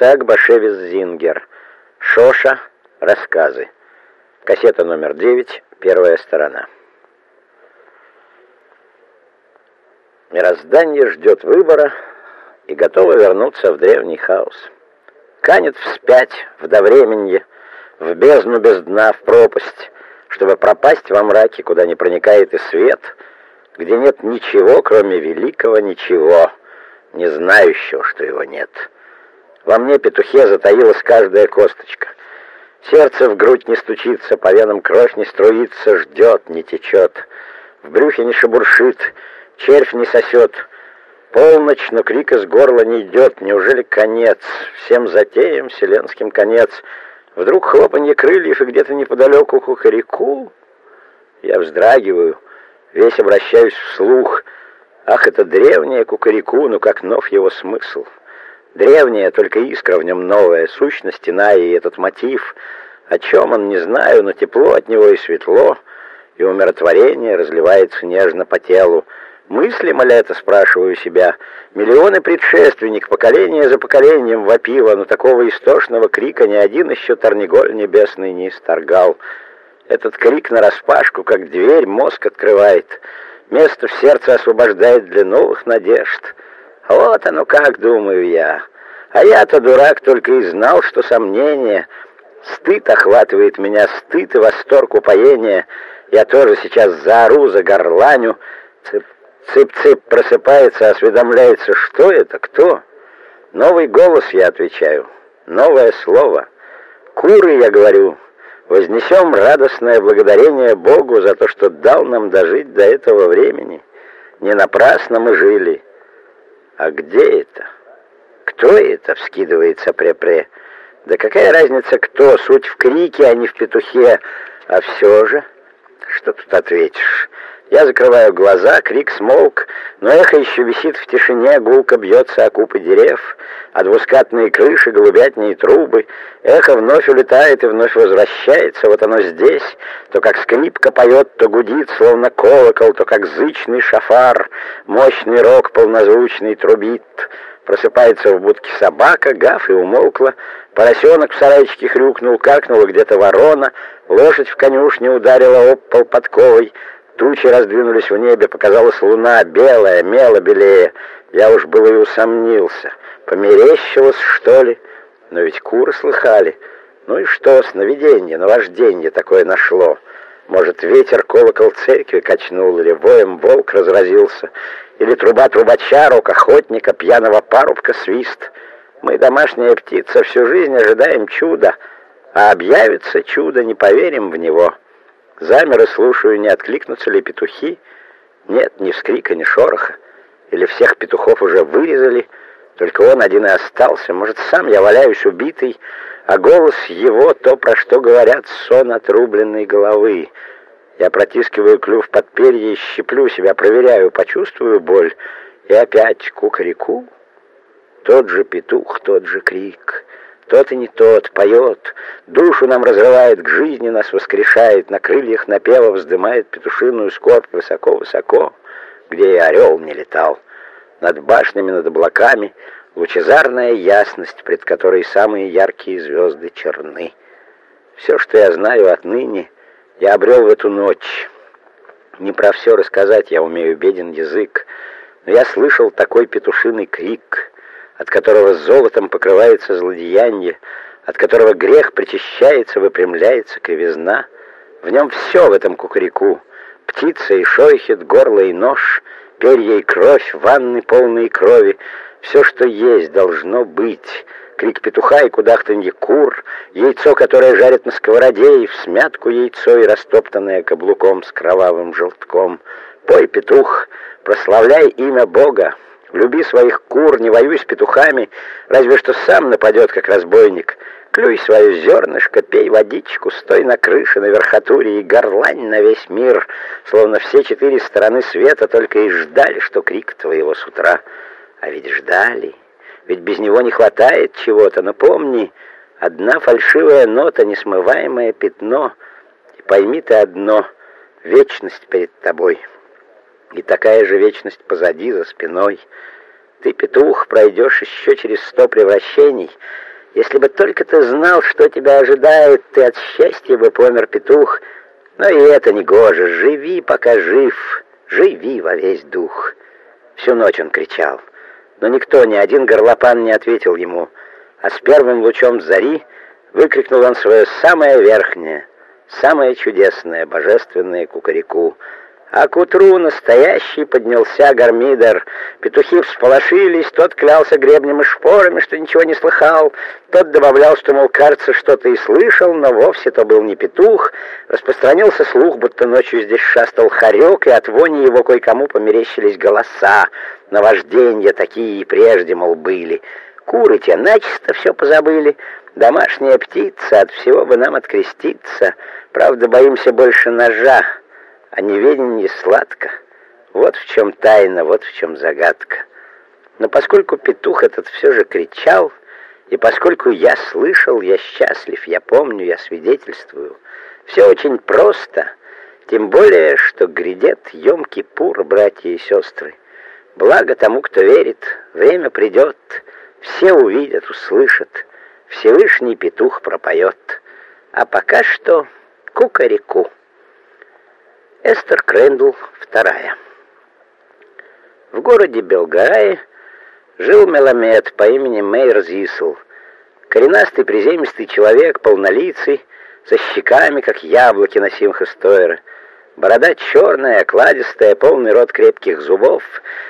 Исаак Башевец Зингер. Шоша. Рассказы. Кассета номер 9, первая сторона. Мироздание ждет выбора и готово вернуться в древний хаос. Канет вспять, в довременье, в бездну без дна, в пропасть, чтобы пропасть во мраке, куда не проникает и свет, где нет ничего, кроме великого ничего, не знающего, что его нет. Во мне, петухе, затаилась каждая косточка. Сердце в грудь не стучится, по венам кровь не струится, ждет, не течет. В брюхе не шебуршит, червь не сосет. Полночь, но крик из горла не идет. Неужели конец? Всем затеям вселенским конец. Вдруг хлопанье крыльев и где-то неподалеку кукареку. Я вздрагиваю, весь обращаюсь вслух. Ах, это древнее кукареку, ну как нов его смысл. Древняя, только искра в нем новая, сущность иная, и этот мотив. О чем он, не знаю, но тепло от него и светло, и умиротворение разливается нежно по телу. Мыслимо ли это, спрашиваю себя? Миллионы предшественник, поколение за поколением вопило, но такого истошного крика ни один еще Тарниголь небесный не исторгал. Этот крик нараспашку, как дверь, мозг открывает, место в сердце освобождает для новых надежд». Вот оно как, думаю я. А я-то дурак только и знал, что сомнение. Стыд охватывает меня, стыд и восторг упоения. Я тоже сейчас заору, загорланю. Цып-цып просыпается, осведомляется, что это, кто? Новый голос, я отвечаю. Новое слово. Куры, я говорю, вознесем радостное благодарение Богу за то, что дал нам дожить до этого времени. Не напрасно мы жили. «А где это? Кто это?» — вскидывается Пре-Пре. «Да какая разница, кто? Суть в крике, а не в петухе. А все же...» «Что тут ответишь?» Я закрываю глаза, крик смолк, но эхо еще висит в тишине, гулко бьется о купы дерев, а двускатные крыши, голубятни трубы. Эхо вновь улетает и вновь возвращается, вот оно здесь, то как скрипка поет, то гудит, словно колокол, то как зычный шафар, мощный рог полнозвучный трубит. Просыпается в будке собака, гав и умолкла. Поросенок в сарайчике хрюкнул, какнула где-то ворона, лошадь в конюшне ударила об пол подковой. Тучи раздвинулись в небе, показалась луна, белая, мело белее. Я уж было и усомнился. Померещилось, что ли? Но ведь куры слыхали. Ну и что, сновидение, наваждение такое нашло? Может, ветер колокол церкви качнул, или воем волк разразился, или труба трубача, рок охотника, пьяного парубка свист. Мы, домашняя птица, всю жизнь ожидаем чуда, а объявится чудо, не поверим в него». Замер и слушаю, не откликнутся ли петухи. Нет ни вскрика, ни шороха. Или всех петухов уже вырезали, только он один и остался. Может, сам я валяюсь убитый, а голос его то, про что говорят, сон отрубленной головы. Я протискиваю клюв под перья и щиплю себя, проверяю, почувствую боль. И опять кукареку. Тот же петух, тот же крик. Тот и не тот, поет, душу нам разрывает, к жизни нас воскрешает, на крыльях напева вздымает петушиную скорбь высоко-высоко, где и орел не летал. Над башнями, над облаками лучезарная ясность, пред которой самые яркие звезды черны. Все, что я знаю отныне, я обрел в эту ночь. Не про все рассказать я умею беден язык, но я слышал такой петушиный крик — от которого золотом покрывается злодеяние, от которого грех причащается, выпрямляется кривизна. В нем все в этом кукареку. Птица и шойхет, горло и нож, перья и кровь, ванны полные крови. Все, что есть, должно быть. Крик петуха и кудахтанье кур, яйцо, которое жарят на сковороде, и в смятку яйцо, и растоптанное каблуком с кровавым желтком. Пой, петух, прославляй имя Бога, Люби своих кур, не воюй с петухами, разве что сам нападет, как разбойник. Клюй свое зернышко, пей водичку, стой на крыше, на верхотуре и горлань на весь мир, словно все четыре стороны света только и ждали, что крик твоего с утра. А ведь ждали, ведь без него не хватает чего-то, но помни, одна фальшивая нота, несмываемое пятно, и пойми ты одно — вечность перед тобой». И такая же вечность позади, за спиной. Ты, петух, пройдешь еще через сто превращений, Если бы только ты знал, что тебя ожидает, ты от счастья бы помер, петух. Но и это не гоже. Живи, пока жив. Живи во весь дух. Всю ночь он кричал. Но никто, ни один горлопан не ответил ему. А с первым лучом зари выкрикнул он свое самое верхнее, самое чудесное, божественное кукареку — а к утру настоящий поднялся гармидер. Петухи всполошились, тот клялся гребнем и шпорами, что ничего не слыхал. Тот добавлял, что, мол, кажется, что-то и слышал, но вовсе то был не петух. Распространился слух, будто ночью здесь шастал хорек, и от вони его кое-кому померещились голоса. Наважденья такие и прежде, мол, были. Куры те начисто все позабыли. Домашняя птица, от всего бы нам откреститься. Правда, боимся больше ножа а неведение сладко. Вот в чем тайна, вот в чем загадка. Но поскольку петух этот все же кричал, и поскольку я слышал, я счастлив, я помню, я свидетельствую, все очень просто, тем более, что грядет Йом-Кипур, братья и сестры. Благо тому, кто верит, время придет, все увидят, услышат, Всевышний петух пропоет. А пока что кукареку. Эстер Крэндл вторая. В городе Белгарае жил Меламед по имени Мейер Зисл. Коренастый приземистый человек, полнолицый, со щеками, как яблоки на Симха Стойера. Борода черная, окладистая, полный рот крепких зубов,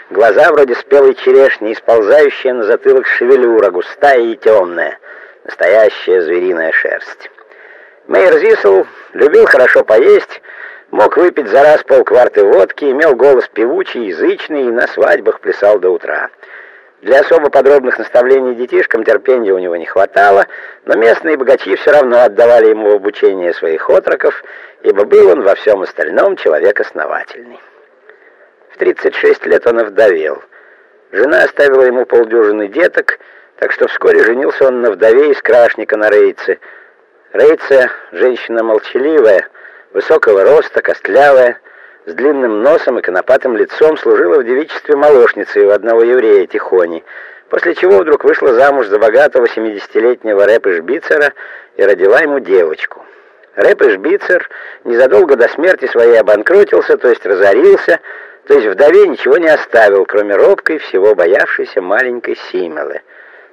глаза вроде спелой черешни, исползающая на затылок шевелюра, густая и темная, настоящая звериная шерсть. Мейер Зисл любил хорошо поесть, Мог выпить за раз полкварты водки, имел голос певучий, язычный и на свадьбах плясал до утра. Для особо подробных наставлений детишкам терпения у него не хватало, но местные богачи все равно отдавали ему в обучение своих отроков, ибо был он во всем остальном человек основательный. В 36 лет он овдовел. Жена оставила ему полдюжины деток, так что вскоре женился он на вдове из Крашника на Рейце. Рейце — женщина молчаливая, высокого роста, костлявая, с длинным носом и конопатым лицом, служила в девичестве молочницей у одного еврея Тихони, после чего вдруг вышла замуж за богатого 70-летнего рэпа Шбицера и родила ему девочку. Рэп Шбицер незадолго до смерти своей обанкротился, то есть разорился, то есть вдове ничего не оставил, кроме робкой, всего боявшейся маленькой Симелы.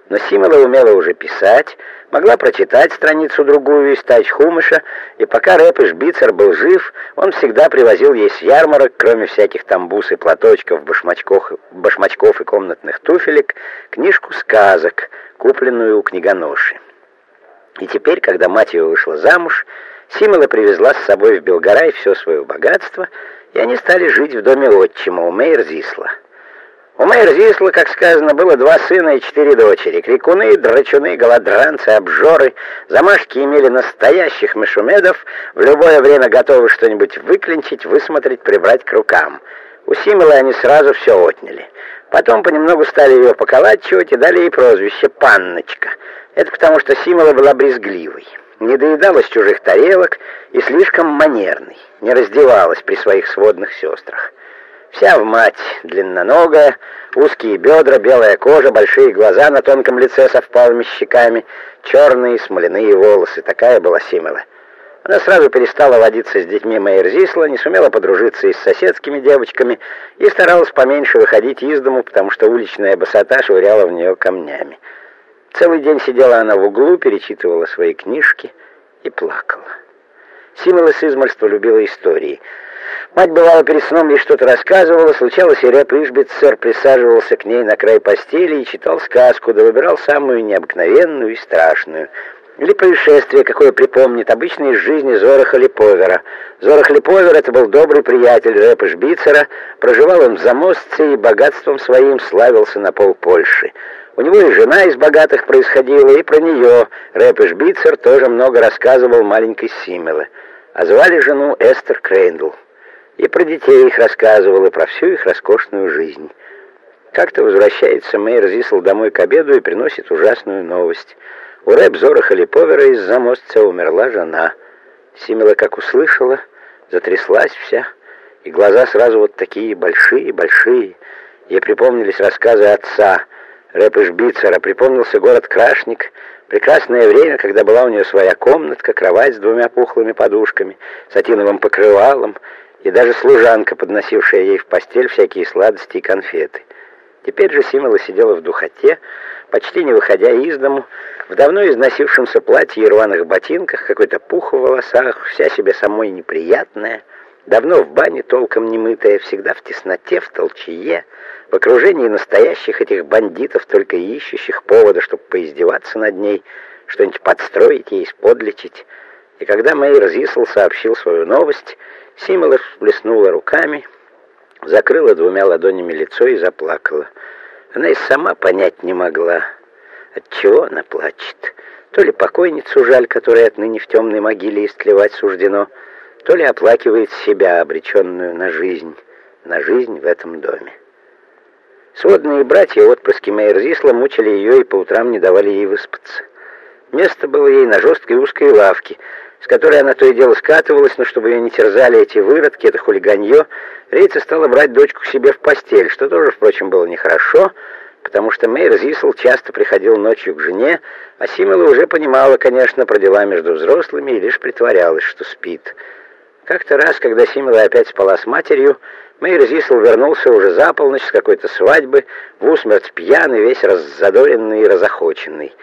Но Симела умела уже писать, могла прочитать страницу-другую из тач хумыша, и пока рэп Шбицер был жив, он всегда привозил ей с ярмарок, кроме всяких тамбус и платочков, башмачков, башмачков и комнатных туфелек, книжку сказок, купленную у книгоноши. И теперь, когда мать ее вышла замуж, Симела привезла с собой в Белгорай все свое богатство, и они стали жить в доме отчима у Мейерзисла. У Мэйр Зисла, как сказано, было два сына и четыре дочери. Крикуны, драчуны, голодранцы, обжоры. Замашки имели настоящих мешумедов, в любое время готовы что-нибудь выклинчить, высмотреть, прибрать к рукам. У Симелы они сразу все отняли. Потом понемногу стали ее поколачивать и дали ей прозвище «Панночка». Это потому, что Симела была брезгливой. Не доедала с чужих тарелок и слишком манерной, не раздевалась при своих сводных сестрах. Вся в мать, длинноногая, узкие бедра, белая кожа, большие глаза на тонком лице со впалыми щеками, черные смоляные волосы. Такая была Симела. Она сразу перестала водиться с детьми Мейерзисла, не сумела подружиться и с соседскими девочками и старалась поменьше выходить из дому, потому что уличная босота швыряла в нее камнями. Целый день сидела она в углу, перечитывала свои книжки и плакала. Симела с измольства любила истории — Мать бывала перед сном ей что-то рассказывала, случалось, и Рэп Ишбицер присаживался к ней на край постели и читал сказку, да выбирал самую необыкновенную и страшную. Или происшествие, какое припомнит, обычно из жизни Зораха Липовера. Зорах Липовер — это был добрый приятель Рэпа Шбицера, проживал он в Замостце и богатством своим славился на пол Польши. У него и жена из богатых происходила, и про нее Рэб Шбицер тоже много рассказывал маленькой Симеле. А звали жену Эстер Крейндл. И про детей их рассказывал, и про всю их роскошную жизнь. Как-то возвращается Мэйр Зисл домой к обеду и приносит ужасную новость. У Рэб Зораха Липовера из Замосца умерла жена. Симела, как услышала, затряслась вся, и глаза сразу вот такие большие-большие. Ей припомнились рассказы отца, Рэп Ишбицера, припомнился город Крашник, Прекрасное время, когда была у нее своя комнатка, кровать с двумя пухлыми подушками, сатиновым покрывалом и даже служанка, подносившая ей в постель всякие сладости и конфеты. Теперь же Симела сидела в духоте, почти не выходя из дому, в давно износившемся платье и рваных ботинках, какой-то пух в волосах, вся себе самой неприятная, давно в бане толком не мытая, всегда в тесноте, в толчее, в окружении настоящих этих бандитов, только ищущих повода, чтобы поиздеваться над ней, что-нибудь подстроить ей, сподличить. И когда Мэйр Зисл сообщил свою новость, Симела всплеснула руками, закрыла двумя ладонями лицо и заплакала. Она и сама понять не могла, от чего она плачет. То ли покойницу жаль, которой отныне в темной могиле истлевать суждено, то ли оплакивает себя, обреченную на жизнь, на жизнь в этом доме. Сводные братья, отпрыски Мейерзисла, мучили ее и по утрам не давали ей выспаться. Место было ей на жесткой узкой лавке, с которой она то и дело скатывалась, но чтобы ее не терзали эти выродки, это хулиганье, Рейца стала брать дочку к себе в постель, что тоже, впрочем, было нехорошо, потому что Мейер Зисел часто приходил ночью к жене, а Симела уже понимала, конечно, про дела между взрослыми и лишь притворялась, что спит. Как-то раз, когда Симела опять спала с матерью, Мейер Зисел вернулся уже за полночь с какой-то свадьбы, в усмерть пьяный, весь раззадоренный и разохоченный.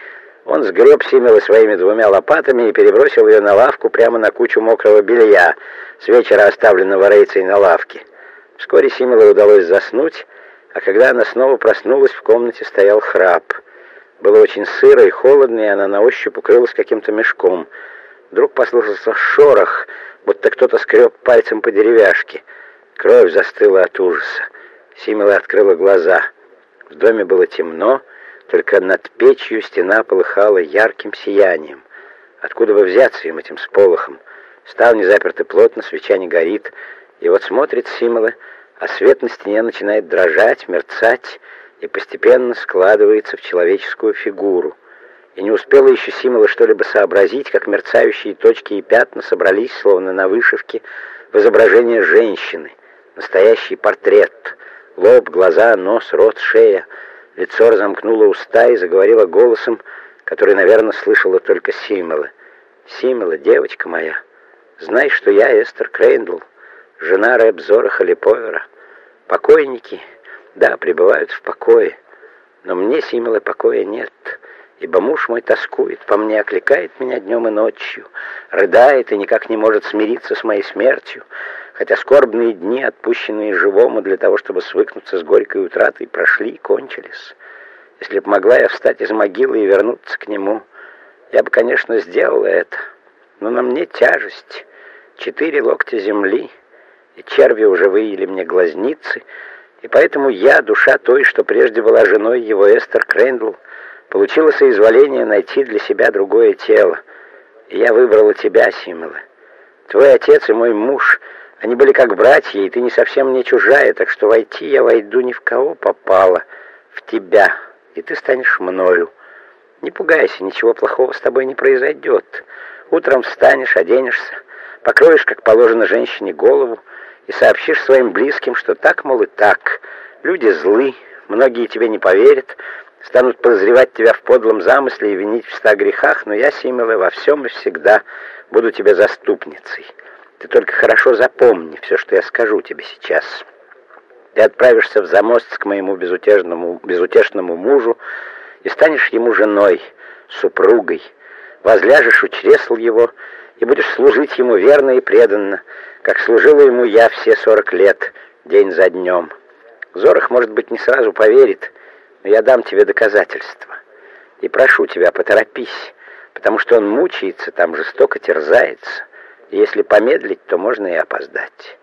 Он сгреб Симела своими двумя лопатами и перебросил ее на лавку прямо на кучу мокрого белья, с вечера оставленного рейцей на лавке. Вскоре Симела удалось заснуть, а когда она снова проснулась, в комнате стоял храп. Было очень сыро и холодно, и она на ощупь укрылась каким-то мешком. Вдруг послышался шорох, будто кто-то скреб пальцем по деревяшке. Кровь застыла от ужаса. Симела открыла глаза. В доме было темно, только над печью стена полыхала ярким сиянием. Откуда бы взяться им этим сполохом? Ставни заперты плотно, свеча не горит. И вот смотрит Симола, а свет на стене начинает дрожать, мерцать и постепенно складывается в человеческую фигуру. И не успела еще Симела что-либо сообразить, как мерцающие точки и пятна собрались, словно на вышивке, в изображение женщины. Настоящий портрет. Лоб, глаза, нос, рот, шея — Лицо разомкнуло уста и заговорило голосом, который, наверное, слышала только Симела. «Симела, девочка моя, знай, что я Эстер Крейндл, жена Рэб Зораха Липовера. Покойники, да, пребывают в покое, но мне, Симела, покоя нет» ибо муж мой тоскует, по мне окликает меня днем и ночью, рыдает и никак не может смириться с моей смертью, хотя скорбные дни, отпущенные живому для того, чтобы свыкнуться с горькой утратой, прошли и кончились. Если бы могла я встать из могилы и вернуться к нему, я бы, конечно, сделала это, но на мне тяжесть, четыре локтя земли, и черви уже выели мне глазницы, и поэтому я, душа той, что прежде была женой его Эстер Крендл, получила соизволение найти для себя другое тело, и я выбрала тебя, Симела. Твой отец и мой муж — они были как братья, и ты не совсем мне чужая, так что войти я войду ни в кого попало, в тебя, и ты станешь мною. Не пугайся, ничего плохого с тобой не произойдет. Утром встанешь, оденешься, покроешь, как положено женщине, голову и сообщишь своим близким, что так, мол, и так. Люди злы, многие тебе не поверят, станут подозревать тебя в подлом замысле и винить в ста грехах, но я, Симела, во всем и всегда буду тебе заступницей». Ты только хорошо запомни все, что я скажу тебе сейчас. Ты отправишься в замост к моему безутешному, безутешному мужу и станешь ему женой, супругой. Возляжешь у чресл его и будешь служить ему верно и преданно, как служила ему я все сорок лет, день за днем. Зорах, может быть, не сразу поверит, но я дам тебе доказательства. И прошу тебя, поторопись, потому что он мучается, там жестоко терзается». Если помедлить, то можно и опоздать.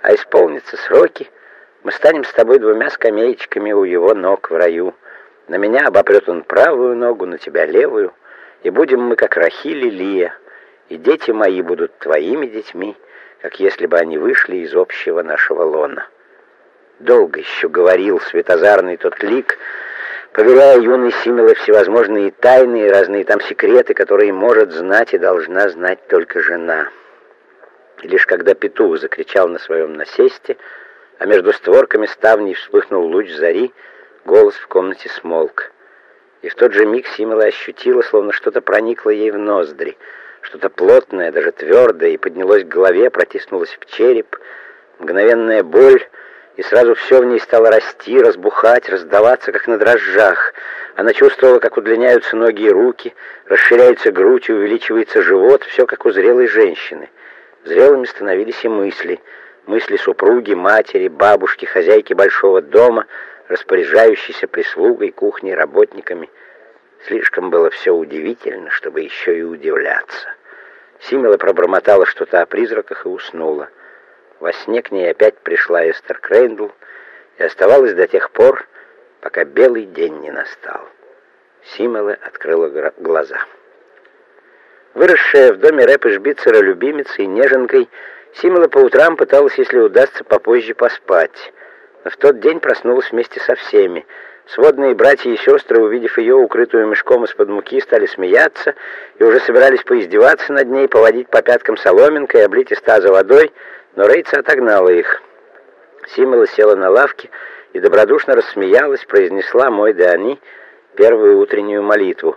А исполнятся сроки, мы станем с тобой двумя скамеечками у его ног в раю. На меня обопрет он правую ногу, на тебя левую, и будем мы как Рахиль и Лия, и дети мои будут твоими детьми, как если бы они вышли из общего нашего лона. Долго еще говорил светозарный тот лик, поверяя юной Симеле всевозможные тайны и разные там секреты, которые может знать и должна знать только жена. Лишь когда петух закричал на своем насесте, а между створками ставней вспыхнул луч зари, голос в комнате смолк. И в тот же миг Симела ощутила, словно что-то проникло ей в ноздри. Что-то плотное, даже твердое, и поднялось к голове, протиснулось в череп. Мгновенная боль, и сразу все в ней стало расти, разбухать, раздаваться, как на дрожжах. Она чувствовала, как удлиняются ноги и руки, расширяется грудь и увеличивается живот, все как у зрелой женщины. Зрелыми становились и мысли. Мысли супруги, матери, бабушки, хозяйки большого дома — распоряжающийся прислугой, кухней, работниками. Слишком было все удивительно, чтобы еще и удивляться. Симела пробормотала что-то о призраках и уснула. Во сне к ней опять пришла Эстер Крейндл и оставалась до тех пор, пока белый день не настал. Симела открыла глаза. Выросшая в доме рэпа Шбицера любимицей, неженкой, Симела по утрам пыталась, если удастся, попозже поспать. В тот день проснулась вместе со всеми. Сводные братья и сестры, увидев ее, укрытую мешком из-под муки, стали смеяться и уже собирались поиздеваться над ней, поводить по пяткам соломинкой облить из таза водой, но Рейца отогнала их. Симела села на лавке и добродушно рассмеялась, произнесла «Мой да они» первую утреннюю молитву.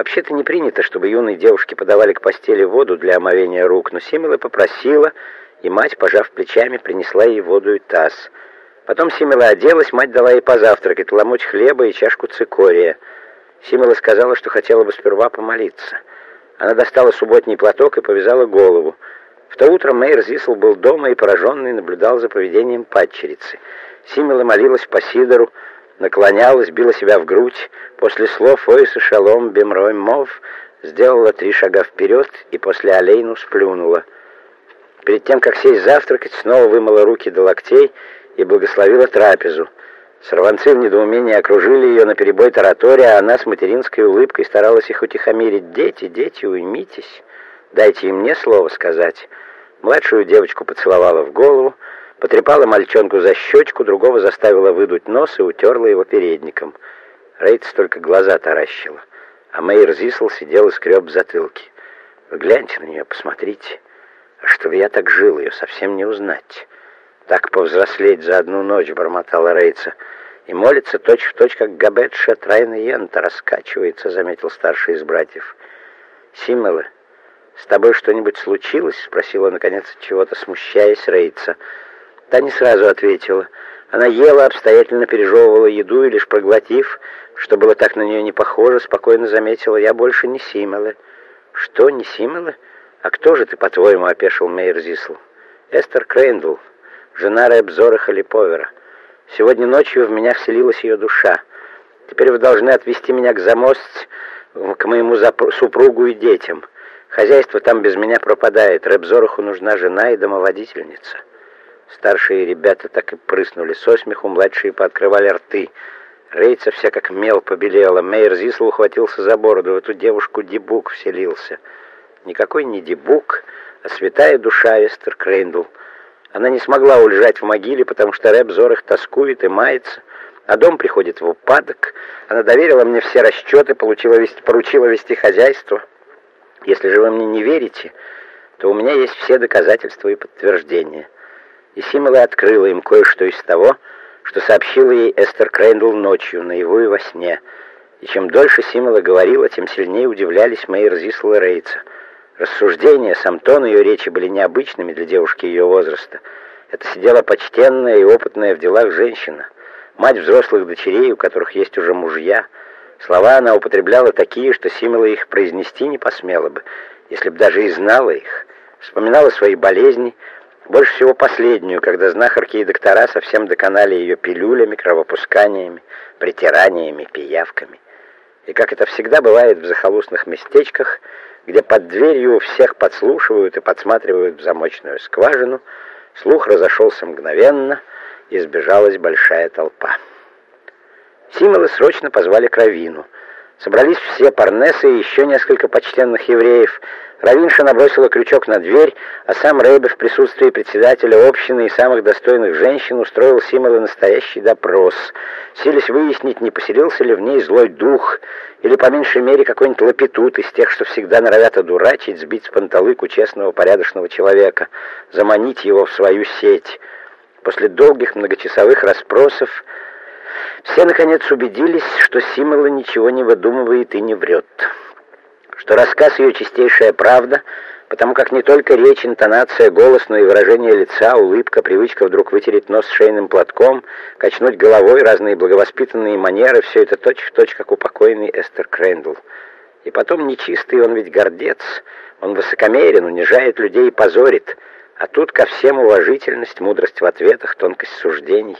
Вообще-то не принято, чтобы юные девушки подавали к постели воду для омовения рук, но Симела попросила, и мать, пожав плечами, принесла ей воду и таз — Потом Симела оделась, мать дала ей позавтракать, ломоть хлеба и чашку цикория. Симела сказала, что хотела бы сперва помолиться. Она достала субботний платок и повязала голову. В то утро Мейер Зисл был дома и пораженный наблюдал за поведением падчерицы. Симела молилась по Сидору, наклонялась, била себя в грудь. После слов «Ойс и шалом, бемрой мов» сделала три шага вперед и после Алейну сплюнула. Перед тем, как сесть завтракать, снова вымыла руки до локтей и благословила трапезу. Сорванцы в недоумении окружили ее на перебой таратория, а она с материнской улыбкой старалась их утихомирить. «Дети, дети, уймитесь, дайте им мне слово сказать». Младшую девочку поцеловала в голову, потрепала мальчонку за щечку, другого заставила выдуть нос и утерла его передником. Рейтс только глаза таращила, а Мейер Зисл сидел и скреб затылки. «Вы гляньте на нее, посмотрите. А чтобы я так жил, ее совсем не узнать». Так повзрослеть за одну ночь, бормотала Рейца. И молится точь-в-точь, точь, как Габет Шатрайна Йента раскачивается, заметил старший из братьев. Симеле, с тобой что-нибудь случилось? Спросила, наконец, чего-то смущаясь Рейца. Та не сразу ответила. Она ела, обстоятельно пережевывала еду и лишь проглотив, что было так на нее не похоже, спокойно заметила, я больше не Симеле. Что, не Симеле? А кто же ты, по-твоему, опешил Мейер Зисл? Эстер Крейндл, жена Рэб Зораха Липовера. Сегодня ночью в меня вселилась ее душа. Теперь вы должны отвезти меня в Замосць, к моему супругу и детям. Хозяйство там без меня пропадает. Рэб Зораху нужна жена и домоводительница. Старшие ребята так и прыснули со смеху, младшие пооткрывали рты. Рейца вся как мел побелела. Мейер Зисл ухватился за бороду. В эту девушку Дибук вселился. Никакой не Дибук, а святая душа Эстер Крейндл — она не смогла улежать в могиле, потому что Рэб Зорах тоскует и мается, а дом приходит в упадок. Она доверила мне все расчеты, получила вести, поручила вести хозяйство. Если же вы мне не верите, то у меня есть все доказательства и подтверждения. И Симела открыла им кое-что из того, что сообщила ей Эстер Крейндл ночью, наяву и во сне. И чем дольше Симела говорила, тем сильнее удивлялись Мейер-Зисл и Рейца — Рассуждения, сам тон ее речи были необычными для девушки ее возраста. Это сидела почтенная и опытная в делах женщина, мать взрослых дочерей, у которых есть уже мужья. Слова она употребляла такие, что Симела их произнести не посмела бы, если бы даже и знала их. Вспоминала свои болезни, больше всего последнюю, когда знахарки и доктора совсем доконали ее пилюлями, кровопусканиями, притираниями, пиявками. И как это всегда бывает в захолустных местечках, где под дверью всех подслушивают и подсматривают в замочную скважину, слух разошелся мгновенно, и сбежалась большая толпа. Симолы срочно позвали к Равину. Собрались все парнесы и еще несколько почтенных евреев, Равинша набросила крючок на дверь, а сам Рейбе в присутствии председателя общины и самых достойных женщин устроил Симолы настоящий допрос. Сились выяснить, не поселился ли в ней злой дух, или по меньшей мере какой-нибудь лапетут из тех, что всегда норовят одурачить, сбить с панталыку честного порядочного человека, заманить его в свою сеть. После долгих многочасовых расспросов Все, наконец, убедились, что Симола ничего не выдумывает и не врет. Что рассказ ее чистейшая правда, потому как не только речь, интонация, голос, но и выражение лица, улыбка, привычка вдруг вытереть нос шейным платком, качнуть головой, разные благовоспитанные манеры, все это точь-в-точь, точь, как у покойной Эстер Крэндл. И потом нечистый он ведь гордец, он высокомерен, унижает людей и позорит, а тут ко всем уважительность, мудрость в ответах, тонкость суждений.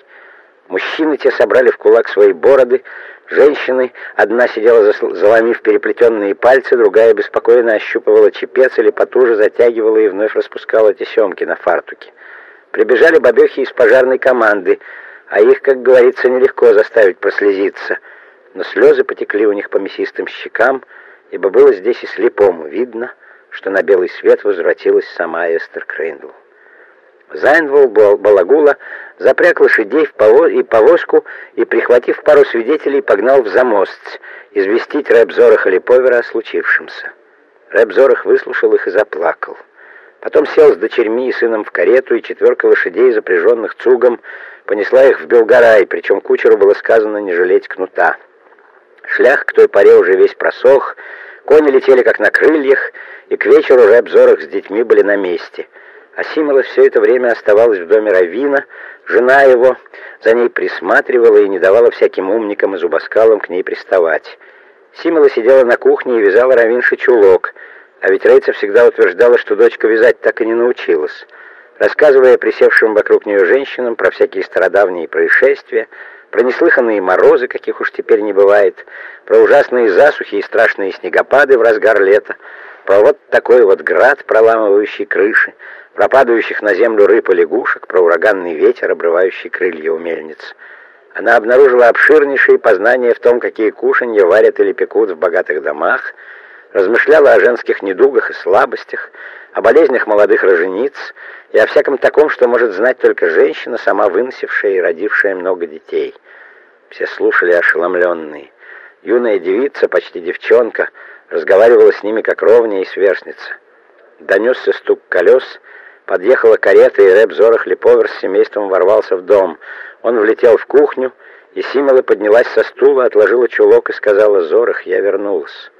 Мужчины те собрали в кулак свои бороды, женщины, одна сидела заломив переплетенные пальцы, другая беспокойно ощупывала чепец или потуже затягивала и вновь распускала тесемки на фартуке. Прибежали бабехи из пожарной команды, а их, как говорится, нелегко заставить прослезиться. Но слезы потекли у них по мясистым щекам, ибо было здесь и слепому видно, что на белый свет возвратилась сама Эстер Крейндл. Зайнвол Балагула запряг лошадей в повоз и повозку и, прихватив пару свидетелей, погнал в Замост известить Рэб Зораха о случившемся. Рэб Зорах выслушал их и заплакал. Потом сел с дочерьми и сыном в карету, и четверка лошадей, запряженных цугом, понесла их в Белгорай, причем кучеру было сказано не жалеть кнута. Шлях к той поре уже весь просох, кони летели как на крыльях, и к вечеру Рэб Зорах с детьми были на месте — а Симола все это время оставалась в доме Равина, жена его за ней присматривала и не давала всяким умникам и зубоскалам к ней приставать. Симола сидела на кухне и вязала Равинше чулок, а ведь Рейца всегда утверждала, что дочка вязать так и не научилась. Рассказывая присевшим вокруг нее женщинам про всякие стародавние происшествия, про неслыханные морозы, каких уж теперь не бывает, про ужасные засухи и страшные снегопады в разгар лета, про вот такой вот град, проламывающий крыши, про падающих на землю рыб и лягушек, про ураганный ветер, обрывающий крылья у мельниц. Она обнаружила обширнейшие познания в том, какие кушанья варят или пекут в богатых домах, размышляла о женских недугах и слабостях, о болезнях молодых рожениц и о всяком таком, что может знать только женщина, сама выносившая и родившая много детей. Все слушали ошеломленные. Юная девица, почти девчонка, разговаривала с ними как ровня и сверстница. Донесся стук колес, Подъехала карета, и Рэб Зорах Липовер с семейством ворвался в дом. Он влетел в кухню, и Симела поднялась со стула, отложила чулок и сказала «Зорах, я вернулась».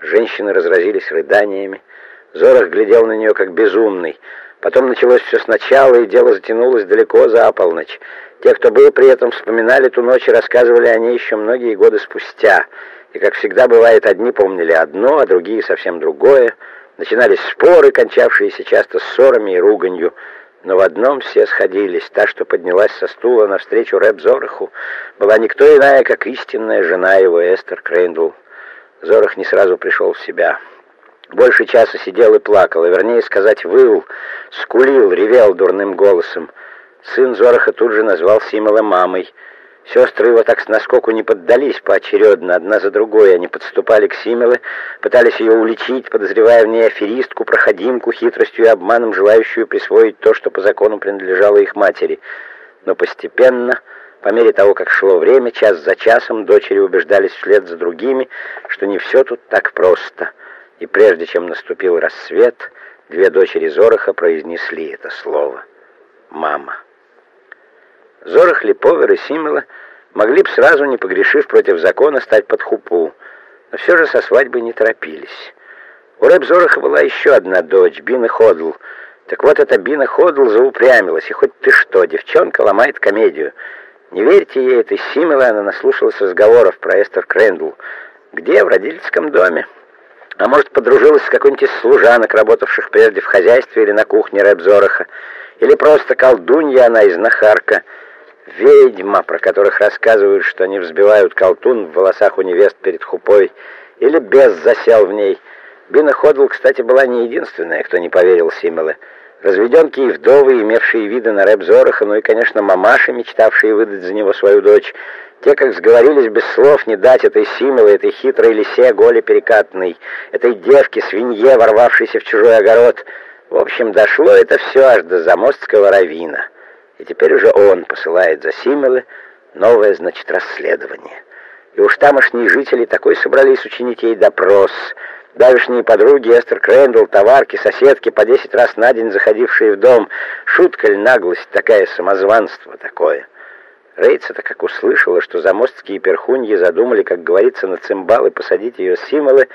Женщины разразились рыданиями. Зорах глядел на нее как безумный. Потом началось все сначала, и дело затянулось далеко за полночь. Те, кто был при этом, вспоминали ту ночь и рассказывали о ней еще многие годы спустя. И, как всегда бывает, одни помнили одно, а другие совсем другое. Начинались споры, кончавшиеся часто ссорами и руганью, но в одном все сходились. Та, что поднялась со стула навстречу Рэб Зораху, была никто иная, как истинная жена его, Эстер Крейндл. Зорах не сразу пришел в себя. Больше часа сидел и плакал, и, вернее сказать, выл, скулил, ревел дурным голосом. Сын Зораха тут же назвал Симала мамой — Сестры его так с наскоку не поддались поочередно, одна за другой. Они подступали к Симеле, пытались ее уличить, подозревая в ней аферистку, проходимку, хитростью и обманом, желающую присвоить то, что по закону принадлежало их матери. Но постепенно, по мере того, как шло время, час за часом, дочери убеждались вслед за другими, что не все тут так просто. И прежде чем наступил рассвет, две дочери Зороха произнесли это слово «мама». Зорах Липовер и Симела могли бы сразу, не погрешив против закона, стать под хупу, но все же со свадьбой не торопились. У Рэб Зораха была еще одна дочь, Бина Ходл. Так вот, эта Бина Ходл заупрямилась, и хоть ты что, девчонка ломает комедию. Не верьте ей, этой Симела она наслушалась разговоров про Эстер Крейндл. Где? В родительском доме. А может, подружилась с какой-нибудь из служанок, работавших прежде в хозяйстве или на кухне Рэб Зораха. Или просто колдунья она знахарка — ведьма, про которых рассказывают, что они взбивают колтун в волосах у невест перед хупой, или бес засел в ней. Бина Ходл, кстати, была не единственная, кто не поверил Симеле. Разведенки и вдовы, имевшие виды на рэп Зороха, ну и, конечно, мамаши, мечтавшие выдать за него свою дочь, те, как сговорились без слов, не дать этой Симеле, этой хитрой лисе, голе перекатной, этой девке, свинье, ворвавшейся в чужой огород. В общем, дошло это все аж до замостского равина. И теперь уже он посылает за Симелы новое, значит, расследование. И уж тамошние жители такой собрались учинить ей допрос. Давишние подруги Эстер Крэндл, товарки, соседки, по десять раз на день заходившие в дом. Шутка ли наглость такая, самозванство такое? Рейца-то как услышала, что замостские перхуньи задумали, как говорится, на цимбалы посадить ее символы,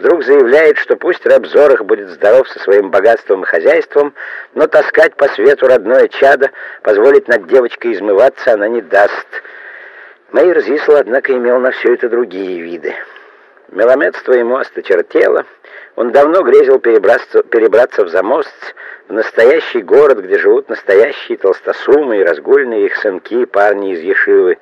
вдруг заявляет, что пусть Рэб Зорах будет здоров со своим богатством и хозяйством, но таскать по свету родное чадо, позволить над девочкой измываться она не даст. Мейер Зисл, однако, имел на все это другие виды. Мелометство ему осточертело, он давно грезил перебраться, перебраться в Замостц, в настоящий город, где живут настоящие толстосумы и разгульные их сынки, парни из Ешивы.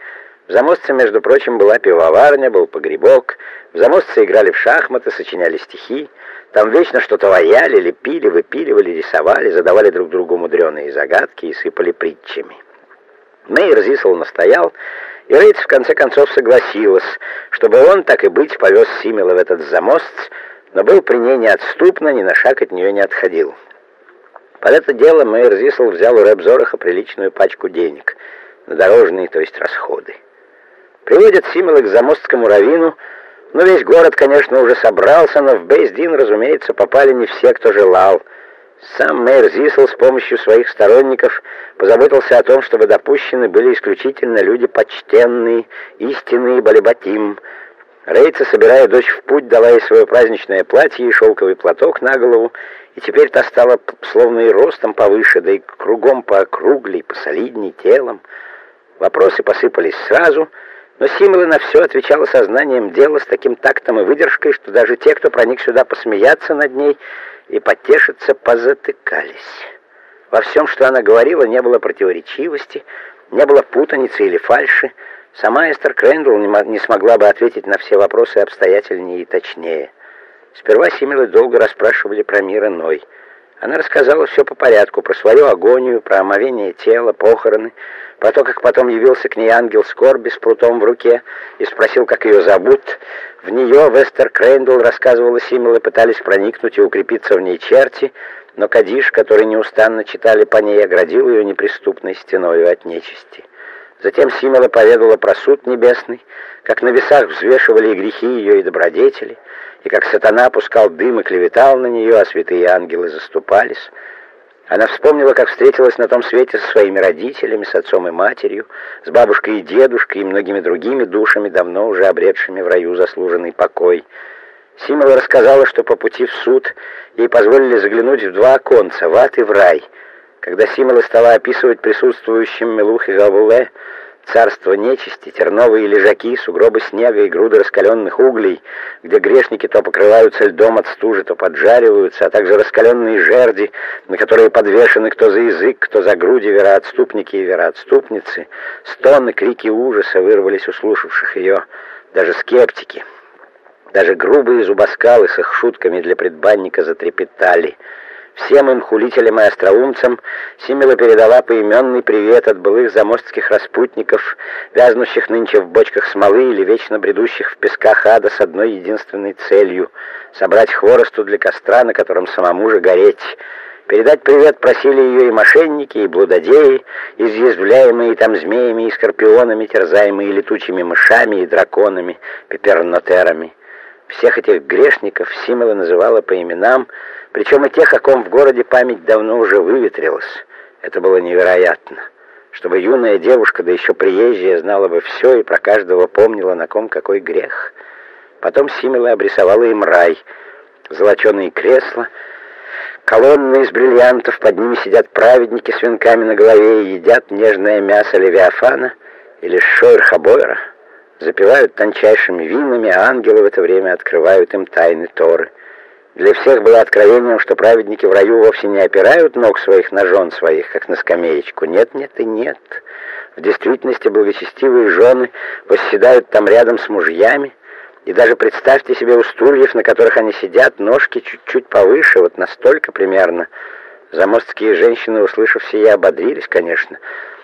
В Замостце, между прочим, была пивоварня, был погребок. В Замостце играли в шахматы, сочиняли стихи. Там вечно что-то ваяли, лепили, выпиливали, рисовали, задавали друг другу мудреные загадки и сыпали притчами. Мейер Зисел настоял, и Рейтс в конце концов согласилась, чтобы он, так и быть, повез Симела в этот Замостц, но был при ней неотступно, ни на шаг от нее не отходил. Под это дело мэр Зисел взял у Рэб Зораха приличную пачку денег, на дорожные, то есть расходы. Приводят Симела к замостскому равину, но весь город, конечно, уже собрался, но в Бейздин, разумеется, попали не все, кто желал. Сам мэр Зисел с помощью своих сторонников позаботился о том, чтобы допущены были исключительно люди почтенные, истинные балибатим, Рейца, собирая дочь в путь, дала ей свое праздничное платье и шелковый платок на голову, и теперь та стала словно и ростом повыше, да и кругом поокруглей, посолидней телом. Вопросы посыпались сразу, но Симела на все отвечала сознанием дела с таким тактом и выдержкой, что даже те, кто проник сюда посмеяться над ней и потешиться, позатыкались. Во всем, что она говорила, не было противоречивости, не было путаницы или фальши, Сама Эстер Крэндл не смогла бы ответить на все вопросы обстоятельнее и точнее. Сперва Симилы долго расспрашивали про мир иной. Она рассказала все по порядку, про свою агонию, про омовение тела, похороны, про то, как потом явился к ней ангел скорби с прутом в руке и спросил, как ее зовут. В нее, в Эстер Крейндл, рассказывала Симела, пытались проникнуть и укрепиться в ней черти, но Кадиш, который неустанно читали по ней, оградил ее неприступной стеною от нечисти. Затем Симела поведала про суд небесный, как на весах взвешивали и грехи ее, и добродетели, и как сатана опускал дым и клеветал на нее, а святые ангелы заступались. Она вспомнила, как встретилась на том свете со своими родителями, с отцом и матерью, с бабушкой и дедушкой и многими другими душами, давно уже обретшими в раю заслуженный покой. Симела рассказала, что по пути в суд ей позволили заглянуть в два оконца, в ад и в рай — когда Симела стала описывать присутствующим Мелух Гавуле царство нечисти, терновые лежаки, сугробы снега и груды раскаленных углей, где грешники то покрываются льдом от стужи, то поджариваются, а также раскаленные жерди, на которые подвешены кто за язык, кто за груди вероотступники и вероотступницы, стоны, крики ужаса вырвались у слушавших ее, даже скептики. Даже грубые зубоскалы с их шутками для предбанника затрепетали — Всем им, хулителям и остроумцам, Симела передала поименный привет от былых замостских распутников, вязнущих нынче в бочках смолы или вечно бредущих в песках ада с одной единственной целью — собрать хворосту для костра, на котором самому же гореть. Передать привет просили ее и мошенники, и блудодеи, изъязвляемые там змеями и скорпионами, терзаемые летучими мышами и драконами, пепернотерами. Всех этих грешников Симела называла по именам, причем и тех, о ком в городе память давно уже выветрилась. Это было невероятно. Чтобы юная девушка, да еще приезжая, знала бы все и про каждого помнила, на ком какой грех. Потом Симела обрисовала им рай. Золоченые кресла, колонны из бриллиантов, под ними сидят праведники с венками на голове и едят нежное мясо левиафана или шойр-хабойра, запивают тончайшими винами, а ангелы в это время открывают им тайны Торы. Для всех было откровением, что праведники в раю вовсе не опирают ног своих на жен своих, как на скамеечку. Нет, нет и нет. В действительности благочестивые жены восседают там рядом с мужьями, и даже представьте себе у стульев, на которых они сидят, ножки чуть-чуть повыше, вот настолько примерно. Замостские женщины, услышав сие, ободрились, конечно.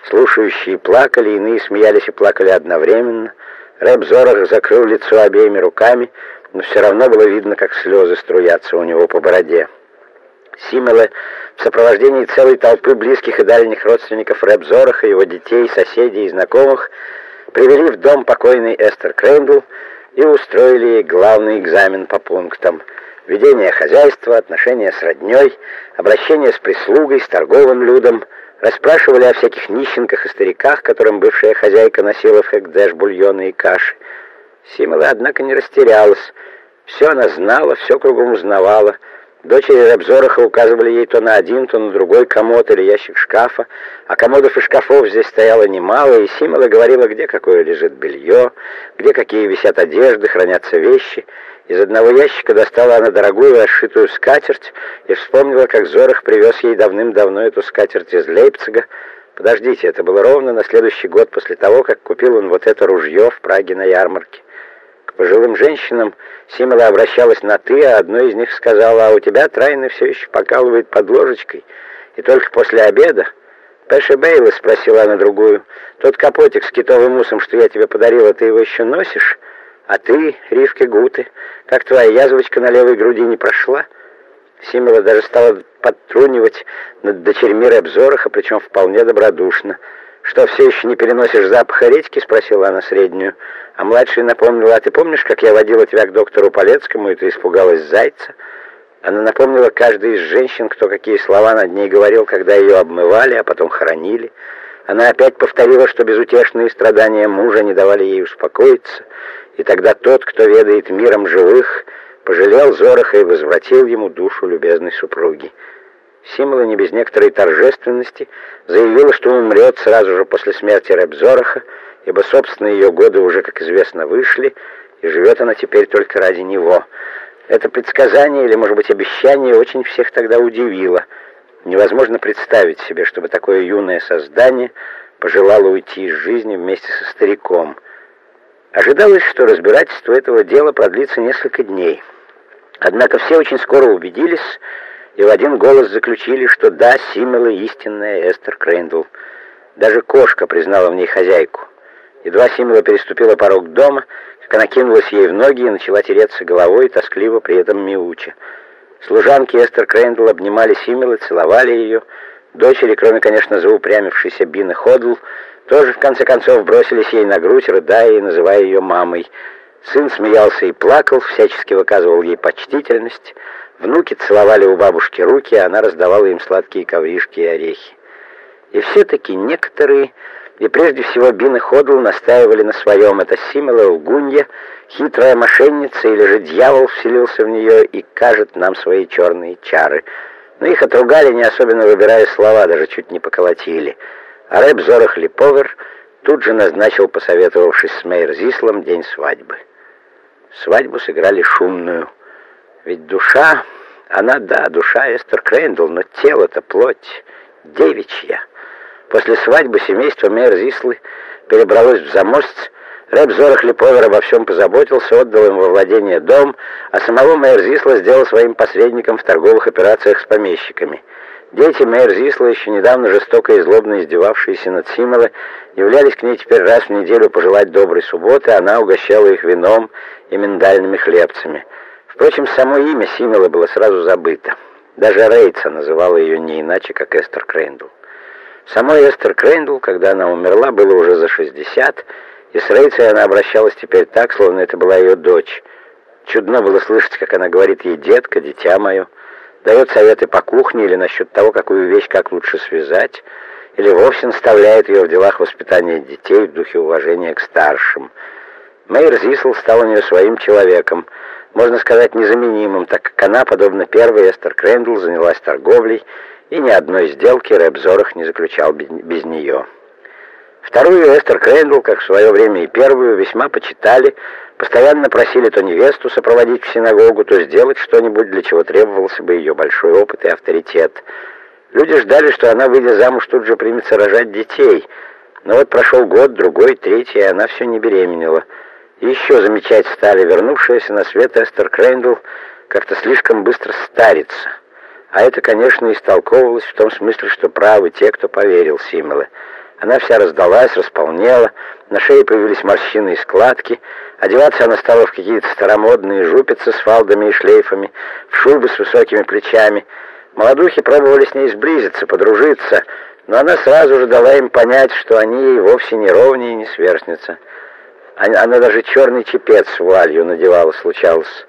Слушающие плакали, иные смеялись и плакали одновременно. Рэб Зорах закрыл лицо обеими руками, но все равно было видно, как слезы струятся у него по бороде. Симеле в сопровождении целой толпы близких и дальних родственников Рэб Зораха, его детей, соседей и знакомых привели в дом покойной Эстер Крейндл и устроили ей главный экзамен по пунктам ведение хозяйства, отношения с родней, обращение с прислугой, с торговым людом, Расспрашивали о всяких нищенках и стариках, которым бывшая хозяйка носила в Хэгдэш бульоны и каши. Симела, однако, не растерялась. Все она знала, все кругом узнавала. Дочери Рэб Зораха указывали ей то на один, то на другой комод или ящик шкафа, а комодов и шкафов здесь стояло немало, и Симала говорила, где какое лежит белье, где какие висят одежды, хранятся вещи. Из одного ящика достала она дорогую расшитую скатерть и вспомнила, как Зорах привез ей давным-давно эту скатерть из Лейпцига. Подождите, это было ровно на следующий год после того, как купил он вот это ружье в Праге на ярмарке пожилым женщинам Симела обращалась на «ты», а одной из них сказала, «А у тебя трайны все еще покалывает под ложечкой, и только после обеда». «Пэша Бейла?» — спросила она другую. «Тот капотик с китовым усом, что я тебе подарила, ты его еще носишь? А ты, Ривке Гуты, как твоя язвочка на левой груди не прошла?» Симела даже стала подтрунивать над дочерьми Ребзораха, причем вполне добродушно. «Что, все еще не переносишь запаха редьки?» — спросила она среднюю. А младшая напомнила, «А ты помнишь, как я водила тебя к доктору Полецкому, и ты испугалась зайца?» Она напомнила каждой из женщин, кто какие слова над ней говорил, когда ее обмывали, а потом хоронили. Она опять повторила, что безутешные страдания мужа не давали ей успокоиться, и тогда тот, кто ведает миром живых, пожалел Зороха и возвратил ему душу любезной супруги. Симола не без некоторой торжественности заявила, что умрет сразу же после смерти Ребзораха, ибо, собственно, ее годы уже, как известно, вышли, и живет она теперь только ради него. Это предсказание или, может быть, обещание очень всех тогда удивило. Невозможно представить себе, чтобы такое юное создание пожелало уйти из жизни вместе со стариком. Ожидалось, что разбирательство этого дела продлится несколько дней. Однако все очень скоро убедились, и в один голос заключили, что да, Симела истинная Эстер Крейндл. Даже кошка признала в ней хозяйку. Едва Симела переступила порог дома, как она кинулась ей в ноги и начала тереться головой, тоскливо при этом мяуча. Служанки Эстер Крейндл обнимали Симелу, целовали ее. Дочери, кроме, конечно, заупрямившейся Бины Ходл, тоже, в конце концов, бросились ей на грудь, рыдая и называя ее мамой. Сын смеялся и плакал, всячески выказывал ей почтительность, Внуки целовали у бабушки руки, а она раздавала им сладкие коврижки и орехи. И все-таки некоторые, и прежде всего Бин и Ходл, настаивали на своем. Это Симела Лгунья, хитрая мошенница, или же дьявол вселился в нее и кажет нам свои черные чары. Но их отругали, не особенно выбирая слова, даже чуть не поколотили. А рэп Зорах Липовер тут же назначил, посоветовавшись с Мейер Зислом, день свадьбы. Свадьбу сыграли шумную. Ведь душа, она, да, душа Эстер Крейндл, но тело-то плоть девичья. После свадьбы семейство Мейер-Зисла перебралось в Замост, Рэб Зорах Липовер обо всем позаботился, отдал им во владение дом, а самого Мейер-Зисла сделал своим посредником в торговых операциях с помещиками. Дети Мейер-Зисла, еще недавно жестоко и злобно издевавшиеся над Симелой, являлись к ней теперь раз в неделю пожелать доброй субботы, она угощала их вином и миндальными хлебцами. Впрочем, само имя Симела было сразу забыто. Даже Рейца называла ее не иначе, как Эстер Крейндл. Самой Эстер Крейндл, когда она умерла, было уже за 60, и с Рейцей она обращалась теперь так, словно это была ее дочь. Чудно было слышать, как она говорит ей «детка, дитя мое», дает советы по кухне или насчет того, какую вещь как лучше связать, или вовсе наставляет ее в делах воспитания детей в духе уважения к старшим. Мейер-Зисл стал у нее своим человеком – можно сказать, незаменимым, так как она, подобно первой, Эстер Крейндл, занялась торговлей, и ни одной сделки Рэб Зорах не заключал без нее. Вторую Эстер Крейндл, как в свое время и первую, весьма почитали, постоянно просили то невесту сопроводить в синагогу, то сделать что-нибудь, для чего требовался бы ее большой опыт и авторитет. Люди ждали, что она, выйдя замуж, тут же примется рожать детей. Но вот прошел год, другой, третий, и она все не беременела. Еще замечать стали вернувшаяся на свет Эстер Крейндл как-то слишком быстро старится. А это, конечно, истолковывалось в том смысле, что правы те, кто поверил Симеле. Она вся раздалась, располнела, на шее появились морщины и складки, одеваться она стала в какие-то старомодные жупицы с фалдами и шлейфами, в шубы с высокими плечами. Молодухи пробовали с ней сблизиться, подружиться, но она сразу же дала им понять, что они ей вовсе не ровнее и не сверстница. Она даже черный чепец вуалью надевала, случалось.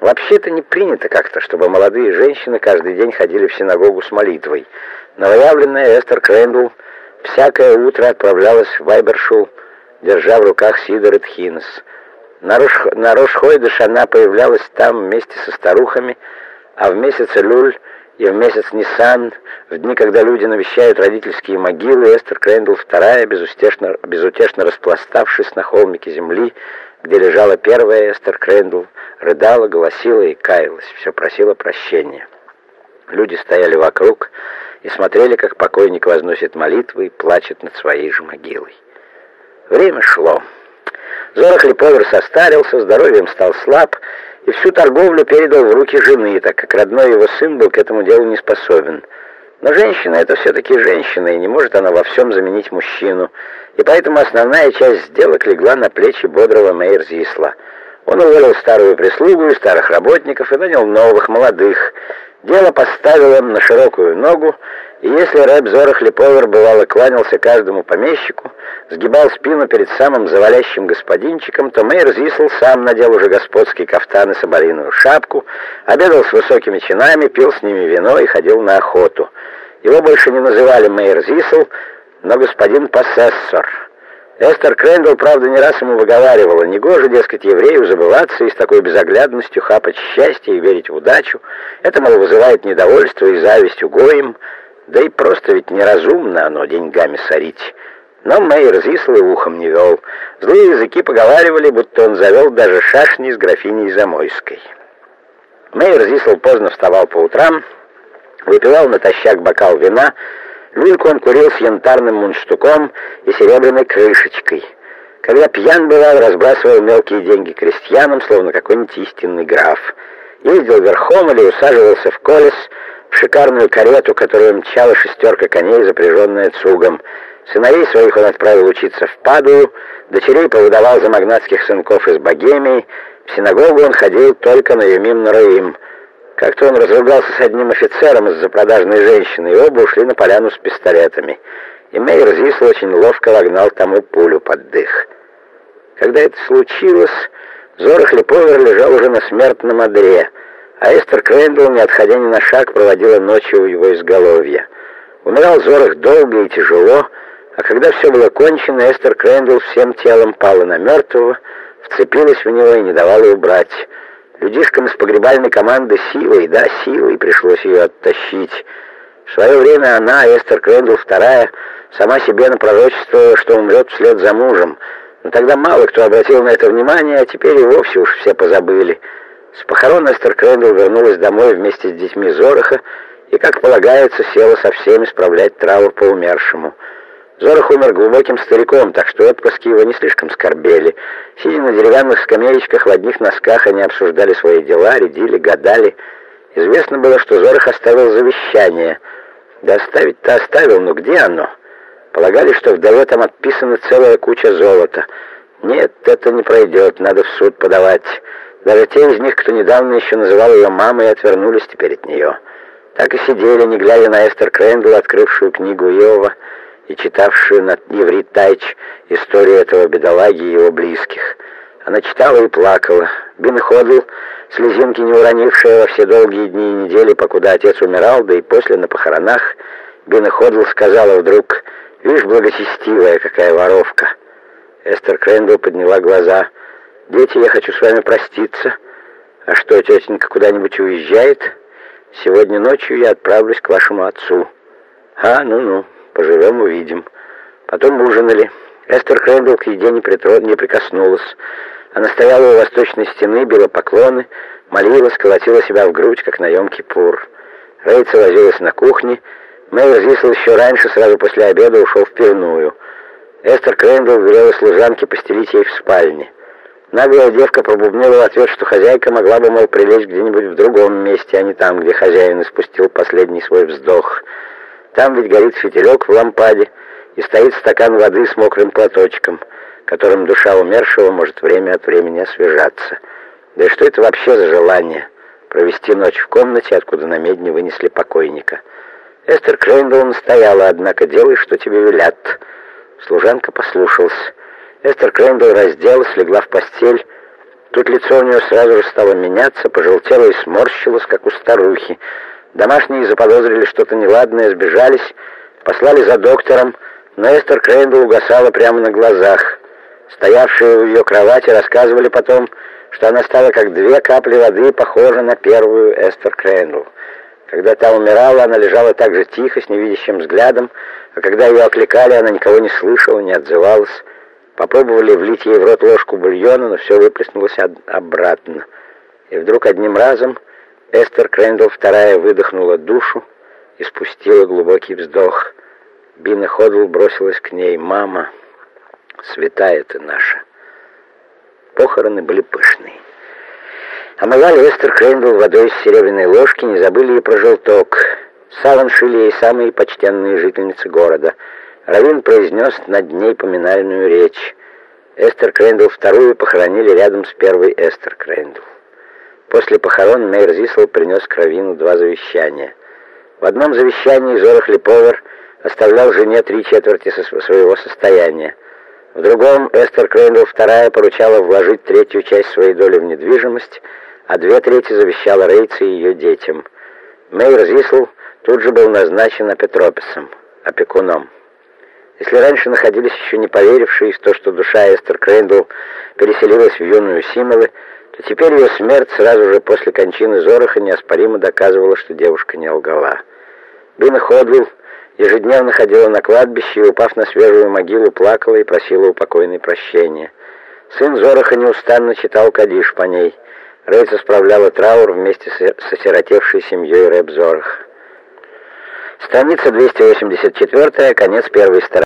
Вообще-то не принято как-то, чтобы молодые женщины каждый день ходили в синагогу с молитвой. Новоявленная Эстер Крэндл всякое утро отправлялась в Вайбершул, держа в руках Сидор и Тхинес. На, Рош... Рошхойдыш она появлялась там вместе со старухами, а в месяц Элуль и в месяц Нисан, в дни, когда люди навещают родительские могилы, Эстер Крейндл вторая, безутешно, безутешно распластавшись на холмике земли, где лежала первая Эстер Крейндл, рыдала, голосила и каялась, все просила прощения. Люди стояли вокруг и смотрели, как покойник возносит молитвы и плачет над своей же могилой. Время шло. Зорох Липовер состарился, здоровьем стал слаб, и всю торговлю передал в руки жены, так как родной его сын был к этому делу не способен. Но женщина — это все-таки женщина, и не может она во всем заменить мужчину. И поэтому основная часть сделок легла на плечи бодрого Мейерзисла. Он уволил старую прислугу и старых работников и нанял новых, молодых. Дело поставило на широкую ногу, и если рэп Липовер бывало кланялся каждому помещику, сгибал спину перед самым завалящим господинчиком, то Мейер Зисл сам надел уже господские кафтаны и соболиную шапку, обедал с высокими чинами, пил с ними вино и ходил на охоту. Его больше не называли Мейер Зисл, но господин Посессор. Эстер Крэндалл, правда, не раз ему выговаривала, негоже, дескать, еврею забываться и с такой безоглядностью хапать счастье и верить в удачу. Это, мол, вызывает недовольство и зависть у гоим, да и просто ведь неразумно оно деньгами сорить. Но Мейер Зислый ухом не вел. Злые языки поговаривали, будто он завел даже шашни с графиней Замойской. Мейер Зисл поздно вставал по утрам, выпивал натощак бокал вина, люльку он курил с янтарным мундштуком и серебряной крышечкой. Когда пьян бывал, разбрасывал мелкие деньги крестьянам, словно какой-нибудь истинный граф. Ездил верхом или усаживался в колес, шикарную карету, которую мчала шестерка коней, запряженная цугом. Сыновей своих он отправил учиться в Падую, дочерей повыдавал за магнатских сынков из Богемии, в синагогу он ходил только на Юмим Нараим. Как-то он разругался с одним офицером из-за продажной женщины, и оба ушли на поляну с пистолетами. И Мейер Зисл очень ловко вогнал тому пулю под дых. Когда это случилось, Зорах Липовер лежал уже на смертном одре — а Эстер Крэндалл, не отходя ни на шаг, проводила ночью у его изголовья. Умирал Зорах долго и тяжело, а когда все было кончено, Эстер Крэндалл всем телом пала на мертвого, вцепилась в него и не давала убрать. Людишкам из погребальной команды силой, да, силой пришлось ее оттащить. В свое время она, Эстер Крэндалл вторая, сама себе напророчествовала, что умрет вслед за мужем. Но тогда мало кто обратил на это внимание, а теперь и вовсе уж все позабыли. С похорон Эстер Крэндалл вернулась домой вместе с детьми Зораха и, как полагается, села со всеми справлять траур по умершему. Зорах умер глубоким стариком, так что отпрыски его не слишком скорбели. Сидя на деревянных скамеечках в одних носках, они обсуждали свои дела, рядили, гадали. Известно было, что Зорах оставил завещание. Да оставить-то оставил, но где оно? Полагали, что вдове там отписана целая куча золота. Нет, это не пройдет, надо в суд подавать. Даже те из них, кто недавно еще называл ее мамой, отвернулись теперь от нее. Так и сидели, не глядя на Эстер Крейндл, открывшую книгу Иова и читавшую на иврит-тайч историю этого бедолаги и его близких. Она читала и плакала. Бина Ходл, слезинки не уронившая во все долгие дни и недели, покуда отец умирал, да и после на похоронах, Бина Ходл сказала вдруг, «Видишь, благочестивая какая воровка». Эстер Крейндл подняла глаза — «Дети, я хочу с вами проститься. А что, тетенька куда-нибудь уезжает? Сегодня ночью я отправлюсь к вашему отцу». «А, ну-ну, поживем, увидим». Потом ужинали. Эстер Крэндалл к еде не, притро... не прикоснулась. Она стояла у восточной стены, била поклоны, молилась, колотила себя в грудь, как на Йом-Кипур. Рейца возилась на кухне. Мэй Зисел еще раньше, сразу после обеда, ушел в пивную. Эстер Крэндалл велела служанке постелить ей в спальне. Наглая девка пробубнила в ответ, что хозяйка могла бы, мол, прилечь где-нибудь в другом месте, а не там, где хозяин испустил последний свой вздох. Там ведь горит фитилек в лампаде, и стоит стакан воды с мокрым платочком, которым душа умершего может время от времени освежаться. Да и что это вообще за желание? Провести ночь в комнате, откуда намедни вынесли покойника. Эстер Крейндл настояла, однако, делай, что тебе велят. Служанка послушалась. Эстер Крейндл разделась, легла в постель Тут лицо у нее сразу же стало меняться, пожелтело и сморщилось, как у старухи. Домашние заподозрили что-то неладное, сбежались, послали за доктором, но Эстер Крейндл угасала прямо на глазах. Стоявшие у ее кровати рассказывали потом, что она стала как две капли воды, похожа на первую Эстер Крейндл. Когда та умирала, она лежала так же тихо, с невидящим взглядом, а когда ее окликали, она никого не слышала, не отзывалась. Попробовали влить ей в рот ложку бульона, но все выплеснулось обратно. И вдруг одним разом Эстер Крендел вторая выдохнула душу и спустила глубокий вздох. Бина Ходл бросилась к ней. «Мама, святая ты наша!» Похороны были пышные. Омывали Эстер Крендел водой из серебряной ложки, не забыли и про желток. Саван шили ей самые почтенные жительницы города. Раввин произнес над ней поминальную речь. Эстер Крейндл вторую похоронили рядом с первой Эстер Крейндл. После похорон Мейер Зисл принес к раввину два завещания. В одном завещании Зорах Липовер оставлял жене три четверти своего состояния. В другом Эстер Крейндл вторая поручала вложить третью часть своей доли в недвижимость, а две трети завещала Рейце и ее детям. Мейер Зисл тут же был назначен Апетрописом, опекуном. Если раньше находились еще не поверившие в то, что душа Эстер Крейндл переселилась в юную Симеле, то теперь ее смерть сразу же после кончины Зороха неоспоримо доказывала, что девушка не лгала. Бина Ходл ежедневно ходила на кладбище и, упав на свежую могилу, плакала и просила у покойной прощения. Сын Зороха неустанно читал Кадиш по ней. Рейца справляла траур вместе с осиротевшей семьей Рэб Зорах. Страница 284, конец первой стороны.